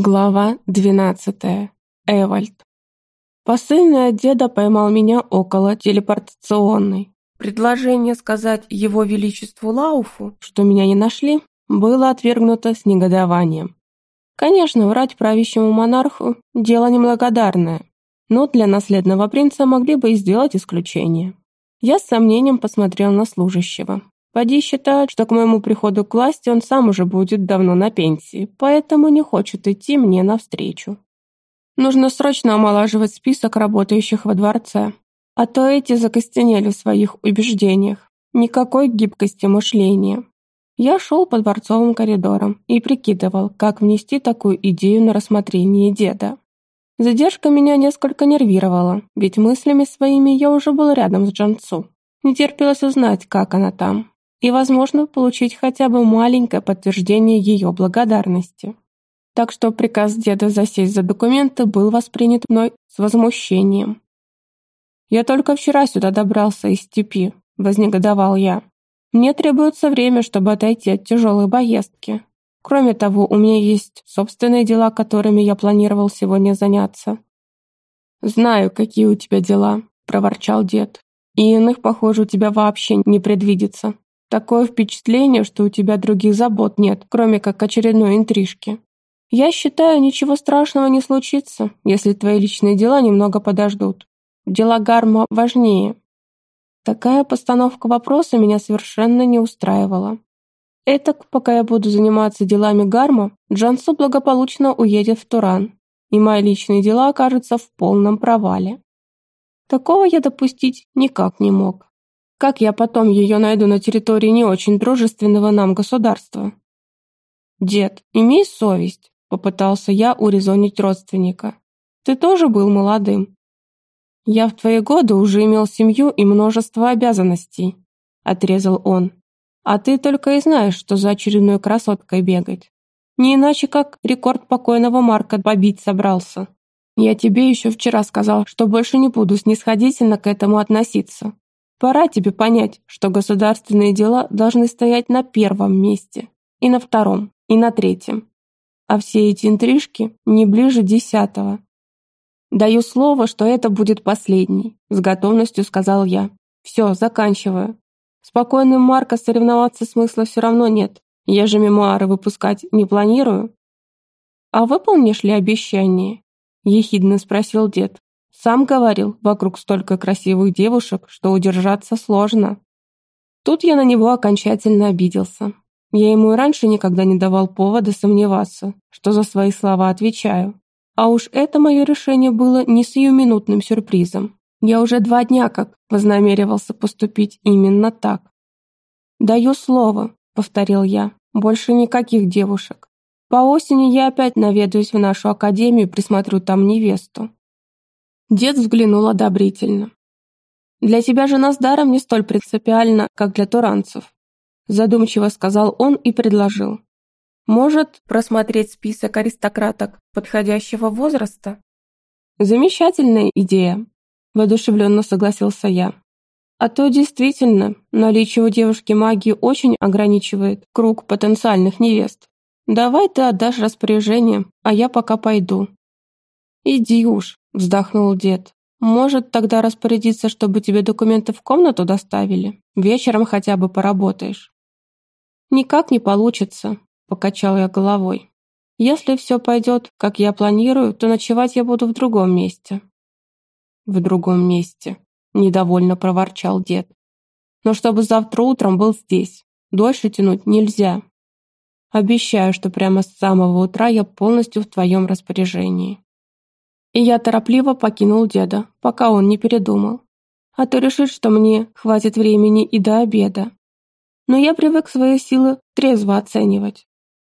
Глава двенадцатая. Эвальд. Посыльный от деда поймал меня около телепортационной. Предложение сказать его величеству Лауфу, что меня не нашли, было отвергнуто с негодованием. Конечно, врать правящему монарху – дело неблагодарное, но для наследного принца могли бы и сделать исключение. Я с сомнением посмотрел на служащего. Поди считает, что к моему приходу к власти он сам уже будет давно на пенсии, поэтому не хочет идти мне навстречу. Нужно срочно омолаживать список работающих во дворце, а то эти закостенели в своих убеждениях. Никакой гибкости мышления. Я шел по дворцовым коридорам и прикидывал, как внести такую идею на рассмотрение деда. Задержка меня несколько нервировала, ведь мыслями своими я уже был рядом с Джансу. Не терпелось узнать, как она там и, возможно, получить хотя бы маленькое подтверждение ее благодарности. Так что приказ деда засесть за документы был воспринят мной с возмущением. «Я только вчера сюда добрался из степи», — вознегодовал я. «Мне требуется время, чтобы отойти от тяжелой поездки. Кроме того, у меня есть собственные дела, которыми я планировал сегодня заняться». «Знаю, какие у тебя дела», — проворчал дед. «И иных, похоже, у тебя вообще не предвидится. Такое впечатление, что у тебя других забот нет, кроме как очередной интрижки. Я считаю, ничего страшного не случится, если твои личные дела немного подождут. Дела Гарма важнее. Такая постановка вопроса меня совершенно не устраивала. Этак, пока я буду заниматься делами Гарма, Джансу благополучно уедет в Туран, и мои личные дела окажутся в полном провале. Такого я допустить никак не мог. Как я потом ее найду на территории не очень дружественного нам государства? Дед, имей совесть, попытался я урезонить родственника. Ты тоже был молодым. Я в твои годы уже имел семью и множество обязанностей, отрезал он. А ты только и знаешь, что за очередной красоткой бегать. Не иначе, как рекорд покойного Марка побить собрался. Я тебе еще вчера сказал, что больше не буду снисходительно к этому относиться. Пора тебе понять, что государственные дела должны стоять на первом месте, и на втором, и на третьем. А все эти интрижки не ближе десятого. Даю слово, что это будет последний, с готовностью сказал я. Все, заканчиваю. Спокойным Марко соревноваться смысла все равно нет. Я же мемуары выпускать не планирую. А выполнишь ли обещание? Ехидно спросил дед. Сам говорил, вокруг столько красивых девушек, что удержаться сложно. Тут я на него окончательно обиделся. Я ему и раньше никогда не давал повода сомневаться, что за свои слова отвечаю. А уж это мое решение было не сиюминутным сюрпризом. Я уже два дня как вознамеривался поступить именно так. «Даю слово», — повторил я, — «больше никаких девушек. По осени я опять наведаюсь в нашу академию и присмотрю там невесту. Дед взглянул одобрительно. «Для тебя жена с даром не столь принципиальна, как для туранцев», задумчиво сказал он и предложил. «Может, просмотреть список аристократок подходящего возраста?» «Замечательная идея», воодушевленно согласился я. А то действительно, наличие у девушки магии очень ограничивает круг потенциальных невест. Давай ты отдашь распоряжение, а я пока пойду. Иди уж, вздохнул дед. Может, тогда распорядиться, чтобы тебе документы в комнату доставили? Вечером хотя бы поработаешь. Никак не получится, покачал я головой. Если все пойдет, как я планирую, то ночевать я буду в другом месте. В другом месте, недовольно проворчал дед. Но чтобы завтра утром был здесь. Дольше тянуть нельзя. Обещаю, что прямо с самого утра я полностью в твоем распоряжении. И я торопливо покинул деда, пока он не передумал. А то решит, что мне хватит времени и до обеда. Но я привык свои силы трезво оценивать.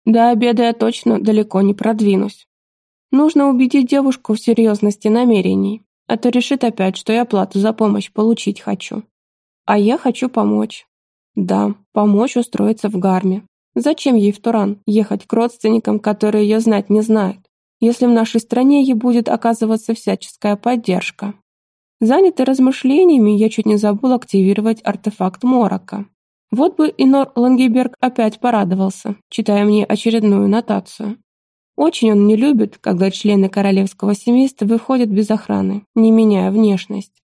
До обеда я точно далеко не продвинусь. Нужно убедить девушку в серьезности намерений, а то решит опять, что я плату за помощь получить хочу. А я хочу помочь. Да, помочь устроиться в гарме. Зачем ей в Туран ехать к родственникам, которые ее знать не знают? Если в нашей стране ей будет оказываться всяческая поддержка. Занятый размышлениями, я чуть не забыл активировать артефакт Морока. Вот бы Инор Лангеберг опять порадовался, читая мне очередную нотацию. Очень он не любит, когда члены королевского семейства выходят без охраны, не меняя внешность.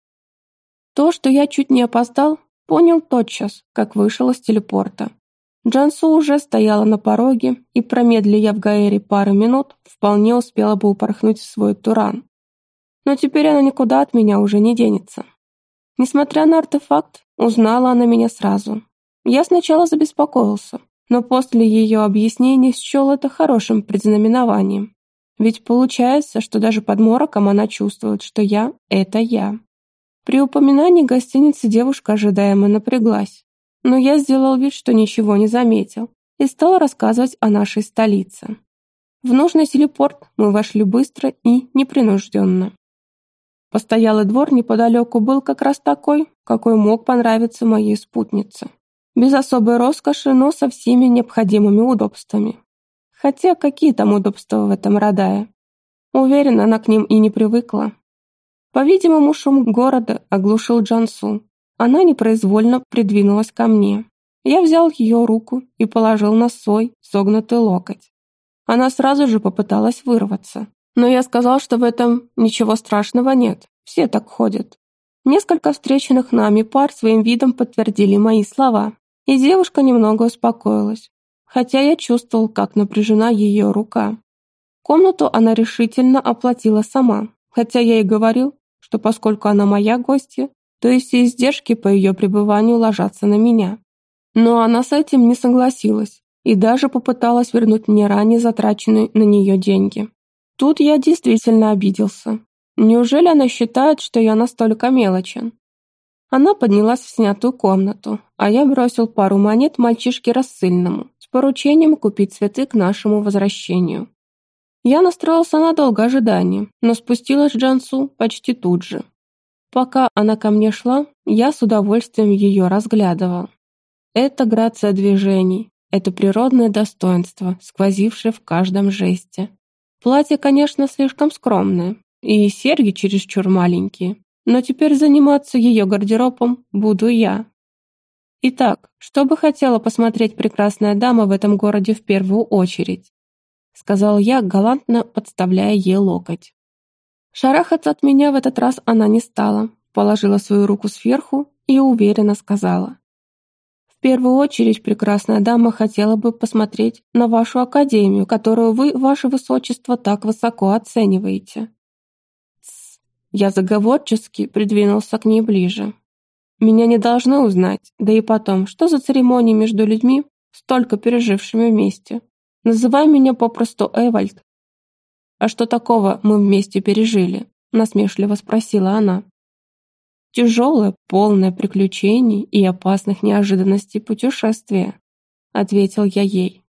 То, что я чуть не опоздал, понял тотчас, как вышел из телепорта. Джансу уже стояла на пороге, и, промедли в Гаэре пару минут, вполне успела бы упорхнуть в свой туран. Но теперь она никуда от меня уже не денется. Несмотря на артефакт, узнала она меня сразу. Я сначала забеспокоился, но после ее объяснений счел это хорошим предзнаменованием. Ведь получается, что даже под мороком она чувствует, что я — это я. При упоминании гостиницы девушка ожидаемо напряглась, но я сделал вид, что ничего не заметил, и стал рассказывать о нашей столице. В нужный телепорт мы вошли быстро и непринужденно. Постоялый двор неподалеку был как раз такой, какой мог понравиться моей спутнице. Без особой роскоши, но со всеми необходимыми удобствами. Хотя какие там удобства в этом Радае? Уверена, она к ним и не привыкла. По-видимому, шум города оглушил Джансу. Она непроизвольно придвинулась ко мне. Я взял ее руку и положил на свой согнутый локоть. Она сразу же попыталась вырваться, но я сказал, что в этом ничего страшного нет, все так ходят. Несколько встреченных нами пар своим видом подтвердили мои слова, и девушка немного успокоилась, хотя я чувствовал, как напряжена ее рука. Комнату она решительно оплатила сама, хотя я и говорил, что поскольку она моя гостья, то есть и издержки по ее пребыванию ложатся на меня. Но она с этим не согласилась и даже попыталась вернуть мне ранее затраченные на нее деньги. Тут я действительно обиделся. Неужели она считает, что я настолько мелочен? Она поднялась в снятую комнату, а я бросил пару монет мальчишке рассыльному с поручением купить цветы к нашему возвращению. Я настроился на долгое ожидание, но спустилась Джансу почти тут же. Пока она ко мне шла, я с удовольствием ее разглядывал. Это грация движений, это природное достоинство, сквозившее в каждом жесте. Платье, конечно, слишком скромное, и серьги чересчур маленькие, но теперь заниматься ее гардеробом буду я. Итак, что бы хотела посмотреть прекрасная дама в этом городе в первую очередь? Сказал я, галантно подставляя ей локоть. Шарахаться от меня в этот раз она не стала, положила свою руку сверху и уверенно сказала. В первую очередь, прекрасная дама хотела бы посмотреть на вашу академию, которую вы, ваше высочество, так высоко оцениваете. Тс, я заговорчески придвинулся к ней ближе. Меня не должны узнать, да и потом, что за церемонии между людьми, столько пережившими вместе. Называй меня попросту Эвальд. А что такого мы вместе пережили? Насмешливо спросила она. Тяжелое, полное приключений и опасных неожиданностей путешествие, ответил я ей.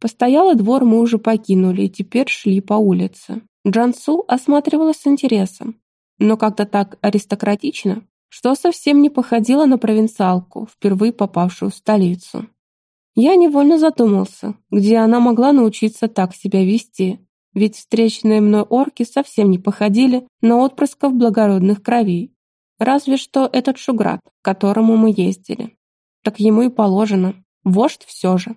Постоялый двор мы уже покинули и теперь шли по улице. Джансу осматривалась с интересом, но как-то так аристократично, что совсем не походила на провинциалку, впервые попавшую в столицу. Я невольно задумался, где она могла научиться так себя вести, ведь встреченные мной орки совсем не походили на отпрысков благородных кровей, Разве что этот Шуград, к которому мы ездили. Так ему и положено. Вождь все же.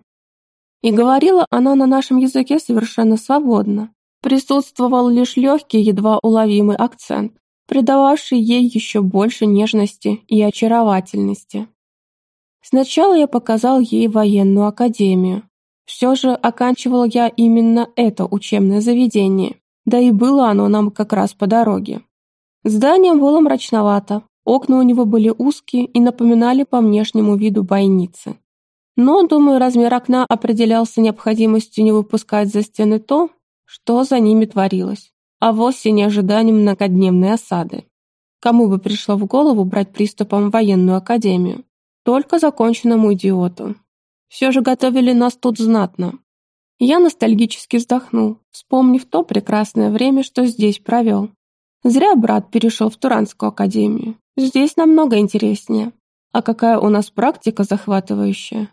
И говорила она на нашем языке совершенно свободно. Присутствовал лишь легкий, едва уловимый акцент, придававший ей еще больше нежности и очаровательности. Сначала я показал ей военную академию. Все же оканчивал я именно это учебное заведение, да и было оно нам как раз по дороге. Здание было мрачновато, окна у него были узкие и напоминали по внешнему виду бойницы. Но, думаю, размер окна определялся необходимостью не выпускать за стены то, что за ними творилось, а вовсе не ожиданием многодневной осады. Кому бы пришло в голову брать приступом военную академию? Только законченному идиоту. Все же готовили нас тут знатно. Я ностальгически вздохнул, вспомнив то прекрасное время, что здесь провел. Зря брат перешел в Туранскую академию. Здесь намного интереснее. А какая у нас практика захватывающая.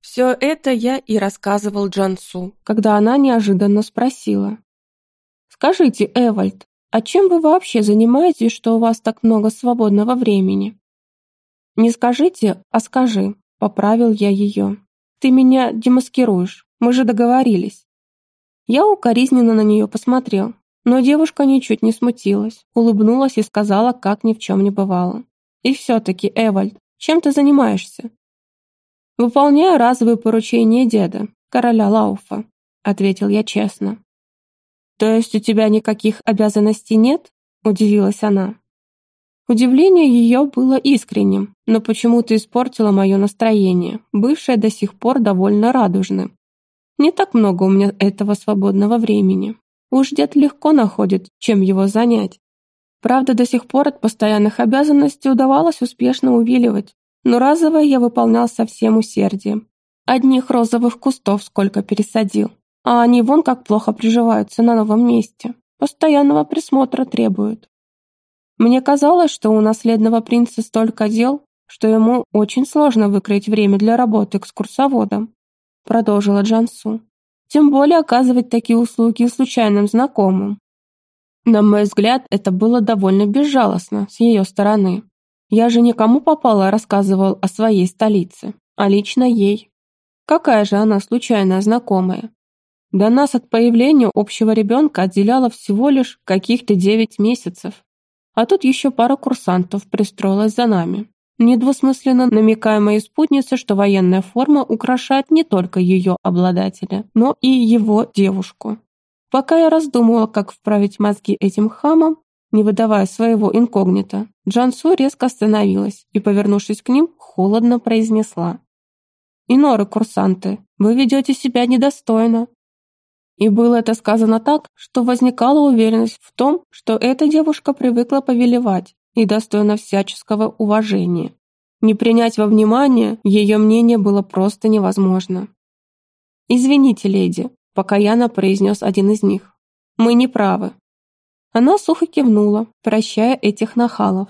Все это я и рассказывал Джансу, когда она неожиданно спросила. «Скажите, Эвальд, а чем вы вообще занимаетесь, что у вас так много свободного времени?» «Не скажите, а скажи», — поправил я ее. «Ты меня демаскируешь, мы же договорились». Я укоризненно на нее посмотрел, но девушка ничуть не смутилась, улыбнулась и сказала, как ни в чем не бывало. «И все-таки, Эвальд, чем ты занимаешься?» «Выполняю разовые поручения деда, короля Лауфа», — ответил я честно. «То есть у тебя никаких обязанностей нет?» — удивилась она. Удивление ее было искренним, но почему-то испортило мое настроение, бывшее до сих пор довольно радужным. Не так много у меня этого свободного времени. Уж дед легко находит, чем его занять. Правда, до сих пор от постоянных обязанностей удавалось успешно увиливать, но разовое я выполнял со всем усердием. Одних розовых кустов сколько пересадил, а они вон как плохо приживаются на новом месте. Постоянного присмотра требуют. Мне казалось, что у наследного принца столько дел, что ему очень сложно выкроить время для работы экскурсоводом, продолжила Джансу. Тем более оказывать такие услуги случайным знакомым. На мой взгляд, это было довольно безжалостно с ее стороны. Я же никому попало рассказывал о своей столице, а лично ей. Какая же она случайная знакомая? До нас от появления общего ребенка отделяло всего лишь каких-то девять месяцев. А тут еще пара курсантов пристроилась за нами недвусмысленно намекая моей спутнице, что военная форма украшает не только ее обладателя, но и его девушку. Пока я раздумывала, как вправить мозги этим хамам, не выдавая своего инкогнито, Джансу резко остановилась и, повернувшись к ним, холодно произнесла. «Иноры, курсанты, вы ведете себя недостойно». И было это сказано так, что возникала уверенность в том, что эта девушка привыкла повелевать, и достойна всяческого уважения. Не принять во внимание ее мнение было просто невозможно. «Извините, леди», — покаянно произнес один из них. «Мы не правы». Она сухо кивнула, прощая этих нахалов.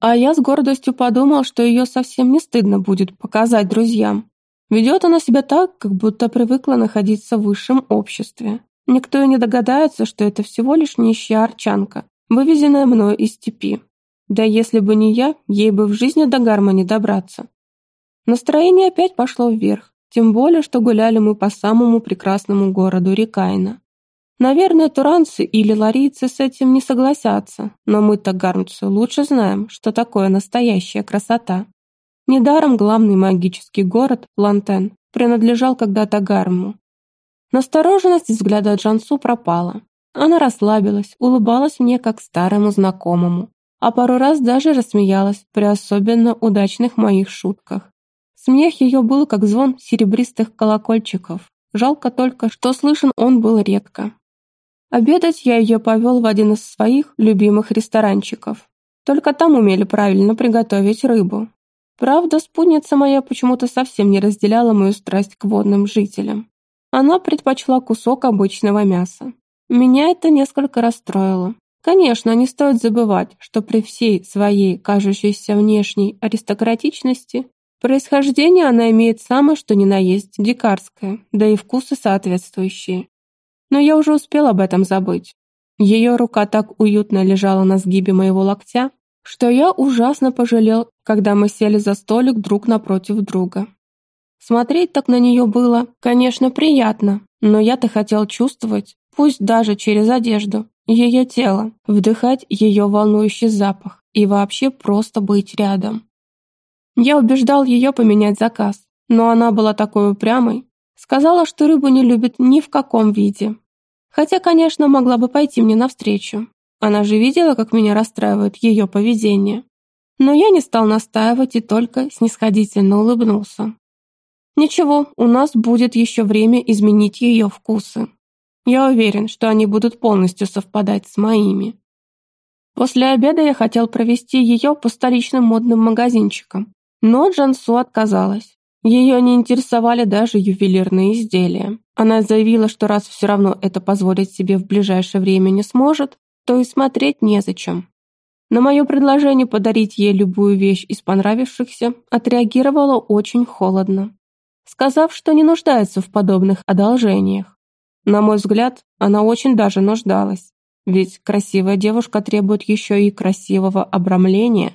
А я с гордостью подумал, что ее совсем не стыдно будет показать друзьям. Ведет она себя так, как будто привыкла находиться в высшем обществе. Никто и не догадается, что это всего лишь нищая арчанка, вывезенная мною из степи. Да если бы не я, ей бы в жизни до гарма не добраться. Настроение опять пошло вверх, тем более, что гуляли мы по самому прекрасному городу Рикайна. Наверное, туранцы или ларийцы с этим не согласятся, но мы-то гармцы лучше знаем, что такое настоящая красота. Недаром главный магический город, Лантен, принадлежал когда-то Гарму. Настороженность взгляда Джансу пропала. Она расслабилась, улыбалась мне как старому знакомому а пару раз даже рассмеялась при особенно удачных моих шутках. Смех ее был как звон серебристых колокольчиков. Жалко только, что слышен он был редко. Обедать я ее повел в один из своих любимых ресторанчиков. Только там умели правильно приготовить рыбу. Правда, спутница моя почему-то совсем не разделяла мою страсть к водным жителям. Она предпочла кусок обычного мяса. Меня это несколько расстроило. Конечно, не стоит забывать, что при всей своей кажущейся внешней аристократичности происхождение она имеет самое что ни на есть дикарское, да и вкусы соответствующие. Но я уже успел об этом забыть. Ее рука так уютно лежала на сгибе моего локтя, что я ужасно пожалел, когда мы сели за столик друг напротив друга. Смотреть так на нее было, конечно, приятно, но я-то хотел чувствовать, пусть даже через одежду, ее тело, вдыхать ее волнующий запах и вообще просто быть рядом. Я убеждал ее поменять заказ, но она была такой упрямой, сказала, что рыбу не любит ни в каком виде. Хотя, конечно, могла бы пойти мне навстречу. Она же видела, как меня расстраивает ее поведение. Но я не стал настаивать и только снисходительно улыбнулся. Ничего, у нас будет еще время изменить ее вкусы. Я уверен, что они будут полностью совпадать с моими. После обеда я хотел провести ее по столичным модным магазинчикам, но Джансу отказалась. Ее не интересовали даже ювелирные изделия. Она заявила, что раз все равно это позволить себе в ближайшее время не сможет, то и смотреть незачем. На мое предложение подарить ей любую вещь из понравившихся отреагировала очень холодно, сказав, что не нуждается в подобных одолжениях. На мой взгляд, она очень даже нуждалась, ведь красивая девушка требует еще и красивого обрамления.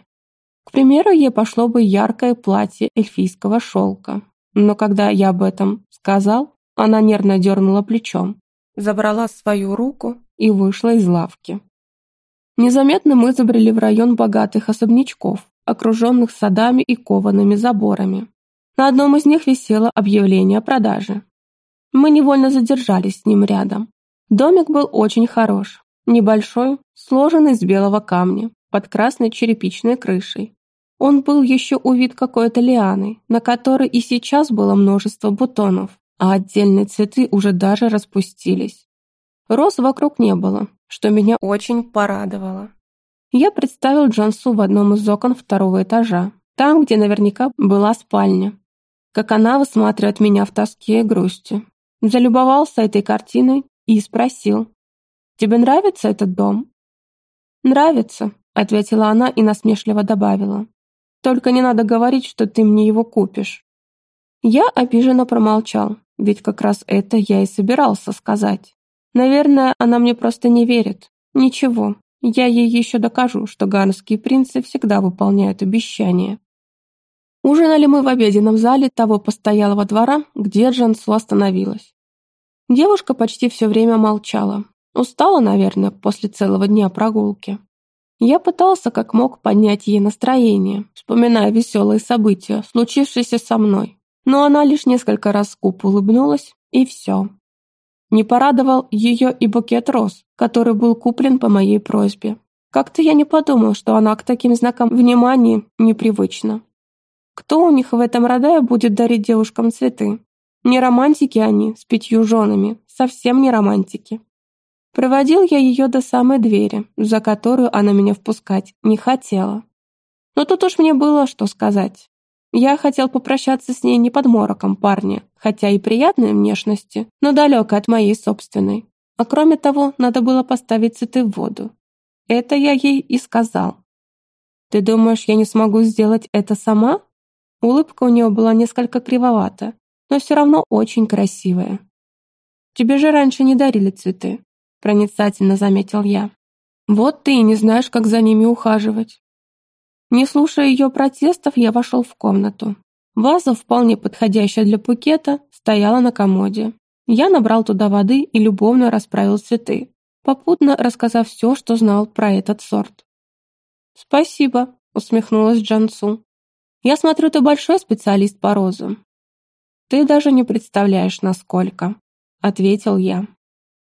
К примеру, ей пошло бы яркое платье эльфийского шелка. Но когда я об этом сказал, она нервно дернула плечом. забрала свою руку и вышла из лавки. Незаметно мы забрели в район богатых особнячков, окруженных садами и коваными заборами. На одном из них висело объявление о продаже. Мы невольно задержались с ним рядом. Домик был очень хорош. Небольшой, сложенный из белого камня, под красной черепичной крышей. Он был еще увит какой-то лианой, на которой и сейчас было множество бутонов, а отдельные цветы уже даже распустились. Роз вокруг не было, что меня очень порадовало. Я представил Джансу в одном из окон второго этажа, там, где наверняка была спальня. Как она высматривает меня в тоске и грусти. Залюбовался этой картиной и спросил. «Тебе нравится этот дом?» «Нравится», — ответила она и насмешливо добавила. «Только не надо говорить, что ты мне его купишь». Я обиженно промолчал, ведь как раз это я и собирался сказать. Наверное, она мне просто не верит. Ничего, я ей еще докажу, что ганские принцы всегда выполняют обещания. Ужинали мы в обеденном зале того постоялого двора, где Джансу остановилась. Девушка почти все время молчала. Устала, наверное, после целого дня прогулки. Я пытался как мог поднять ей настроение, вспоминая веселые события, случившиеся со мной. Но она лишь несколько раз скупо улыбнулась, и все. Не порадовал ее и букет роз, который был куплен по моей просьбе. Как-то я не подумал, что она к таким знакам внимания непривычна. Кто у них в этом родае будет дарить девушкам цветы? Не романтики они, с пятью женами, совсем не романтики. Проводил я ее до самой двери, за которую она меня впускать не хотела. Но тут уж мне было что сказать. Я хотел попрощаться с ней не под мороком парня, хотя и приятной внешности, но далеко от моей собственной. А кроме того, надо было поставить цветы в воду. Это я ей и сказал. «Ты думаешь, я не смогу сделать это сама?» Улыбка у нее была несколько кривовата, но все равно очень красивая. «Тебе же раньше не дарили цветы», — проницательно заметил я. «Вот ты и не знаешь, как за ними ухаживать. Не слушая ее протестов, я вошел в комнату. Ваза, вполне подходящая для букета, стояла на комоде. Я набрал туда воды и любовно расправил цветы, попутно рассказав все, что знал про этот сорт. «Спасибо», — усмехнулась Джансу. «Я смотрю, ты большой специалист по розам». «Ты даже не представляешь, насколько», — ответил я.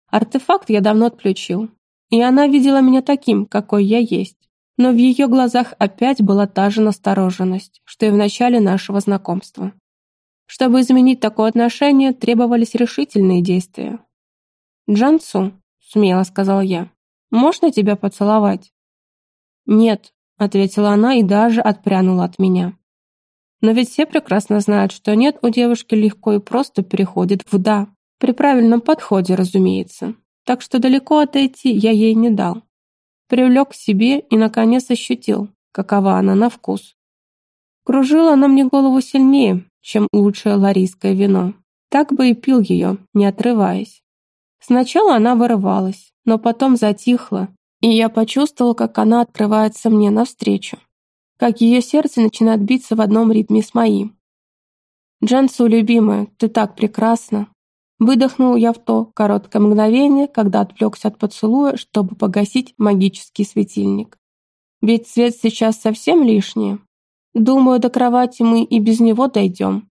Артефакт я давно отключил, и она видела меня таким, какой я есть. Но в ее глазах опять была та же настороженность, что и в начале нашего знакомства. Чтобы изменить такое отношение, требовались решительные действия. «Джансу», — смело сказал я, — «можно тебя поцеловать?» «Нет», — ответила она и даже отпрянула от меня. Но ведь все прекрасно знают, что «нет» у девушки легко и просто переходит в «да», при правильном подходе, разумеется. Так что далеко отойти я ей не дал привлек к себе и, наконец, ощутил, какова она на вкус. Кружила она мне голову сильнее, чем лучшее ларийское вино. Так бы и пил ее, не отрываясь. Сначала она вырывалась, но потом затихла, и я почувствовал, как она открывается мне навстречу, как ее сердце начинает биться в одном ритме с моим. «Джансу, любимая, ты так прекрасна!» Выдохнул я в то короткое мгновение, когда отвлекся от поцелуя, чтобы погасить магический светильник. Ведь свет сейчас совсем лишний. Думаю, до кровати мы и без него дойдем.